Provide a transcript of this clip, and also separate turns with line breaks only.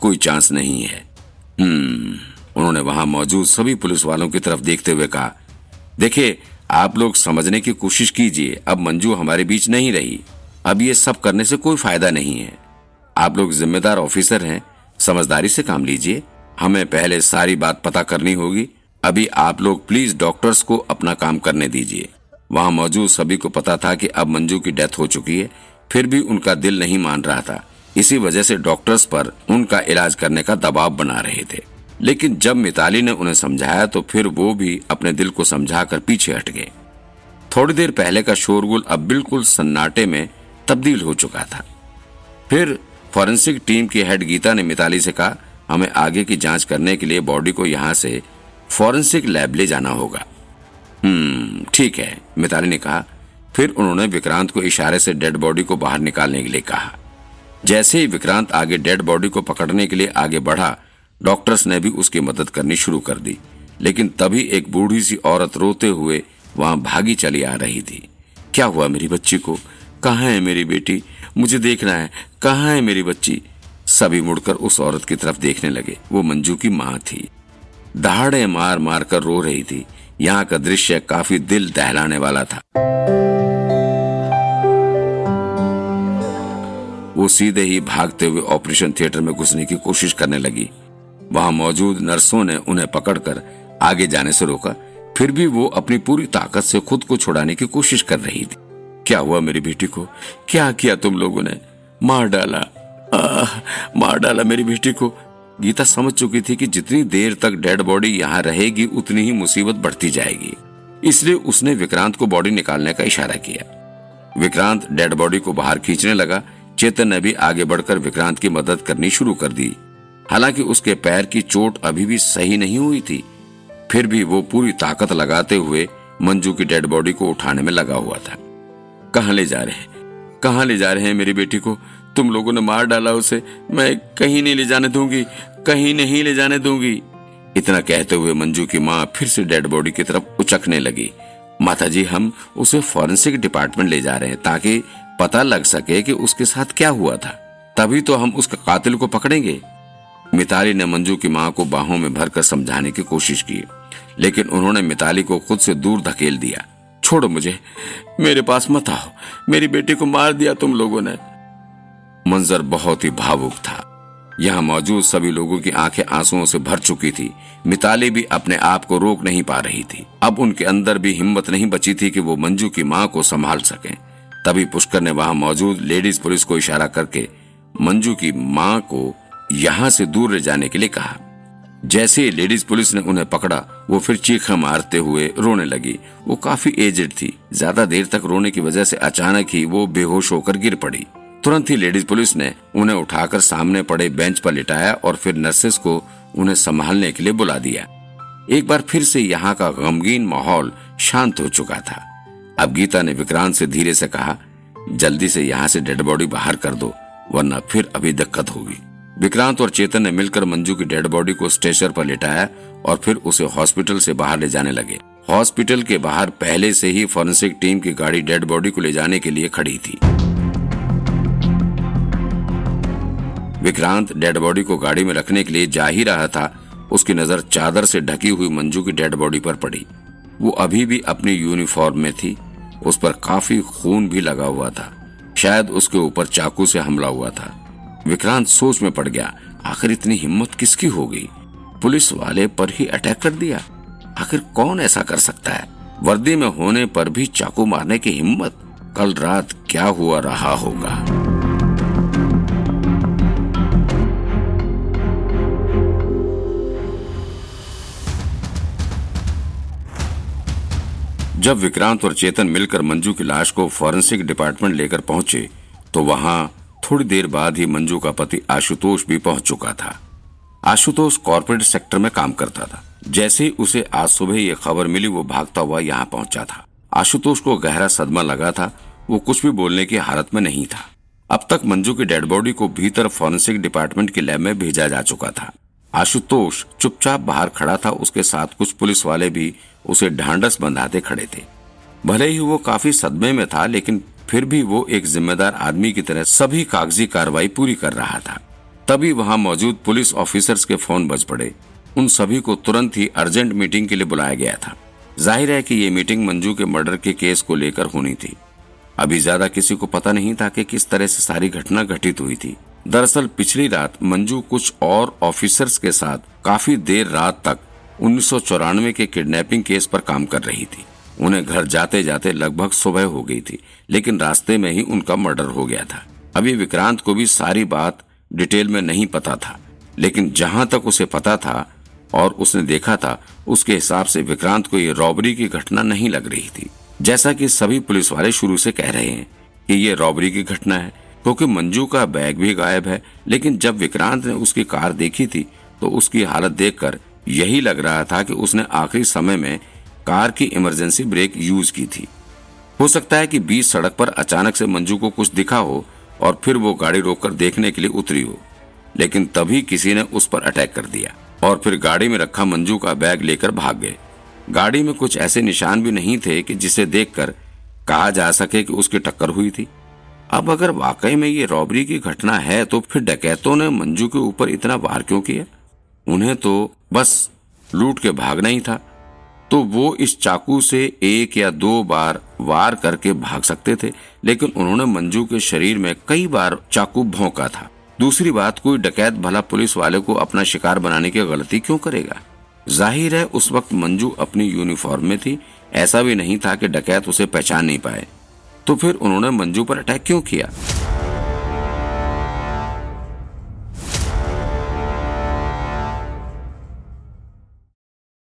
कोई चांस नहीं है। हम्म उन्होंने वहाँ मौजूद सभी पुलिस वालों की तरफ़ देखते हुए कहा, देखिए, आप लोग समझने की कोशिश कीजिए, अब मंजू हमारे बीच नहीं रही। अब ये सब करने से कोई फ़ायदा नहीं है। आप लोग जिम्मेदार ऑफिसर हैं, समझदारी से काम लीजिए। हमें पहले सारी बात पता करनी होगी। अभी आप लोग प्लीज़ डॉक्टर्स को अपना काम करने दीजिए। वहाँ मौजूद सभी को पता था कि अब मंजू की डेथ हो चुकी है, फिर भी उनका दिल नहीं मान रहा था। इसी वजह से डॉक्टर्स पर उनका इलाज करने का दबाव बना रहे थे। लेकिन जब मिताली ने उन्हें समझाया तो फिर वो भी अपने दिल को समझाकर पीछे हट गए। थोड़ी देर पहले का शोरगुल अब बिल्कुल सन्नाटे में तब्दील हो चुका था। फिर फॉरेंसिक टीम की हेड गीता ने मिताली से कहा, हमें आगे की जाँच करने के लिए बॉडी को यहाँ से फॉरेंसिक लैब ले जाना होगा। हम्म ठीक है, मिताली ने कहा। फिर उन्होंने विक्रांत को इशारे से डेड बॉडी को बाहर निकालने के लिए कहा। जैसे ही विक्रांत आगे डेड बॉडी को पकड़ने के लिए आगे बढ़ा, डॉक्टर्स ने भी उसकी मदद करनी शुरू कर दी। लेकिन तभी एक बूढ़ी सी औरत रोते हुए वहाँ भागी चली आ रही थी। क्या हुआ मेरी बच्ची को? कहाँ है मेरी बेटी? मुझे देखना है। कहाँ है मेरी बच्ची? सभी मुड़कर उस औरत की तरफ़ देखने लगे। वो मंजू की माँ थी। दहाड़े मार मार कर रो रही थी। यहाँ का दृश्य काफ़ी दिल दहलाने वाला था। वो सीधे ही भागते हुए ऑपरेशन थिएटर में घुसने की कोशिश करने लगी। वहाँ मौजूद नर्सों ने उन्हें पकड़कर आगे जाने से रोका। फिर भी वो अपनी पूरी ताकत से खुद को छुड़ाने की कोशिश कर रही थी। क्या हुआ मेरी बेटी को? क्या किया तुम लोगों ने? मार डाला। आ, मार डाला मेरी बेटी को। गीता समझ चुकी थी कि जितनी देर तक डेड बॉडी यहाँ रहेगी उतनी ही मुसीबत बढ़ती जाएगी। इसलिए उसने विक्रांत को बॉडी निकालने का इशारा किया। विक्रांत डेड बॉडी को बाहर खींचने लगा। चेतन ने भी आगे बढ़कर विक्रांत की मदद करनी शुरू कर दी। हालाँकि उसके पैर की चोट अभी भी सही नहीं हुई थी। फिर भी वो पूरी ताकत लगाते हुए मंजू की डेड बॉडी को उठाने में लगा हुआ था। कहा ले जा रहे हैं? कहा ले जा रहे हैं मेरी बेटी को? तुम लोगों ने मार डाला उसे। मैं कहीं नहीं ले जाने दूँगी। कहीं नहीं ले जाने दूँगी। इतना कहते हुए मंजू की माँ फिर से डेड बॉडी की तरफ़ उचकने लगी। माता जी हम उसे फॉरेंसिक डिपार्टमेंट ले जा रहे हैं ताकि पता लग सके कि उसके साथ क्या हुआ था। तभी तो हम उसके कातिल को पकड़ेंगे। मिताली ने मंजू की माँ को बाहों में भरकर समझाने की कोशिश की, लेकिन उन्होंने मिताली को खुद से दूर धकेल दिया। छोड़ो मुझे, मेरे पास मत आओ, मेरी बेटी को मार दिया तुम लोगों ने। मंजर बहुत ही भावुक था। यहाँ मौजूद सभी लोगों की आँखें आंसुओं से भर चुकी थी। मिताली भी अपने आप को रोक नहीं पा रही थी। अब उनके अंदर भी हिम्मत नहीं बची थी कि वो मंजू की माँ को संभाल सकें। तभी पुष्कर ने वहाँ मौजूद लेडीज़ पुलिस को इशारा करके मंजू की माँ को यहाँ से दूर ले जाने के लिए कहा। जैसे ही लेडीज़ पुलिस ने उन्हें पकड़ा, वो फिर चीखा मारते हुए रोने लगी। वो काफ़ी एजेड थी। ज़्यादा देर तक रोने की वजह से अचानक ही वो बेहोश होकर गिर पड़ी। तुरंत ही लेडीज़ पुलिस ने उन्हें उठाकर सामने पड़े बेंच पर लिटाया और फिर नर्सेस को उन्हें संभालने के लिए बुला दिया। एक बार फिर से यहाँ का गमगीन माहौल शांत हो चुका था। अब गीता ने विक्रांत से धीरे से कहा, जल्दी से यहाँ से डेड बॉडी बाहर कर दो, वरना फिर अभी दिक्कत होगी। विक्रांत और चेतन ने मिलकर मंजू की डेड बॉडी को स्टेशन पर लेटाया और फिर उसे हॉस्पिटल से बाहर ले जाने लगे। हॉस्पिटल के बाहर पहले से ही फॉरेंसिक टीम की गाड़ी डेड बॉडी को ले जाने के लिए खड़ी थी। विक्रांत डेड बॉडी को गाड़ी में रखने के लिए जा ही रहा था, उसकी नज़र चादर से ढकी हुई मंजू की डेड बॉडी पर पड़ी। वो अभी भी अपनी यूनिफॉर्म में थी। उस पर काफ़ी खून भी लगा हुआ था। शायद उसके ऊपर चाकू से हमला हुआ था। विक्रांत सोच में पड़ गया, आखिर इतनी हिम्मत किसकी होगी? पुलिस वाले पर ही अटैक कर दिया। आखिर कौन ऐसा कर सकता है? वर्दी में होने पर भी चाकू मारने की हिम्मत? कल रात क्या हुआ रहा होगा? जब विक्रांत और चेतन मिलकर मंजू की लाश को फॉरेंसिक डिपार्टमेंट लेकर पहुँचे तो वहाँ थोड़ी देर बाद ही मंजू का पति आशुतोष भी पहुँच चुका था। आशुतोष कॉरपोरेट सेक्टर में काम करता था। जैसे ही उसे आज सुबह ये खबर मिली, वो भागता हुआ यहाँ पहुँचा था। आशुतोष को गहरा सदमा लगा था। वो कुछ भी बोलने की हालत में नहीं था। अब तक मंजू की डेड बॉडी को भीतर फॉरेंसिक डिपार्टमेंट के लैब में भेजा जा चुका था। आशुतोष चुपचाप बाहर खड़ा था। उसके साथ कुछ पुलिस वाले भी उसे ढांडस बंधाते खड़े थे। भले ही वो काफ़ी सदमे में था, लेकिन फिर भी वो एक जिम्मेदार आदमी की तरह सभी कागज़ी कार्रवाई पूरी कर रहा था। तभी वहाँ मौजूद पुलिस ऑफिसर्स के फ़ोन बज पड़े। उन सभी को तुरंत ही अर्जेंट मीटिंग के लिए बुलाया गया था। ज़ाहिर है कि ये मीटिंग मंजू के मर्डर के केस को लेकर होनी थी। अभी ज़्यादा किसी को पता नहीं था कि किस तरह से सारी घटना घटित हुई थी। दरअसल पिछली रात मंजू कुछ और ऑफिसर्स के साथ काफ़ी देर रात तक उन्नीस सौ चौरानवे के किडनैपिंग केस पर काम कर रही थी। उन्हें घर जाते जाते लगभग सुबह हो गई थी, लेकिन रास्ते में ही उनका मर्डर हो गया था। अभी विक्रांत को भी सारी बात डिटेल में नहीं पता था, लेकिन जहाँ तक उसे पता था और उसने देखा था, उसके हिसाब से विक्रांत को ये रॉबरी की घटना नहीं लग रही थी। जैसा कि सभी पुलिस वाले शुरू से कह रहे हैं कि ये रॉबरी की घटना है, क्योंकि मंजू का बैग भी गायब है, लेकिन जब विक्रांत ने उसकी कार देखी थी तो उसकी हालत देखकर यही लग रहा था कि उसने आखिरी समय में कार की इमरजेंसी ब्रेक यूज़ की थी। हो सकता है कि बीच सड़क पर अचानक से मंजू को कुछ दिखा हो और फिर वो गाड़ी रोककर देखने के लिए उतरी हो, लेकिन तभी किसी ने उस पर अटैक कर दिया और फिर गाड़ी में रखा मंजू का बैग लेकर भाग गए। गाड़ी में कुछ ऐसे निशान भी नहीं थे कि जिसे देखकर कहा जा सके कि उसकी टक्कर हुई थी। अब अगर वाकई में ये रॉबरी की घटना है तो फिर डकैतों ने मंजू के ऊपर इतना वार क्यों किया? उन्हें तो बस लूट के भागना ही था। तो वो इस चाकू से एक या दो बार वार करके भाग सकते थे, लेकिन उन्होंने मंजू के शरीर में कई बार चाकू भोंका था। दूसरी बात, कोई डकैत भला पुलिस वाले को अपना शिकार बनाने की गलती क्यों करेगा? ज़ाहिर है, उस वक्त मंजू अपनी यूनिफॉर्म में थी। ऐसा भी नहीं था कि डकैत उसे पहचान नहीं पाए। तो फिर उन्होंने मंजू पर अटैक क्यों किया?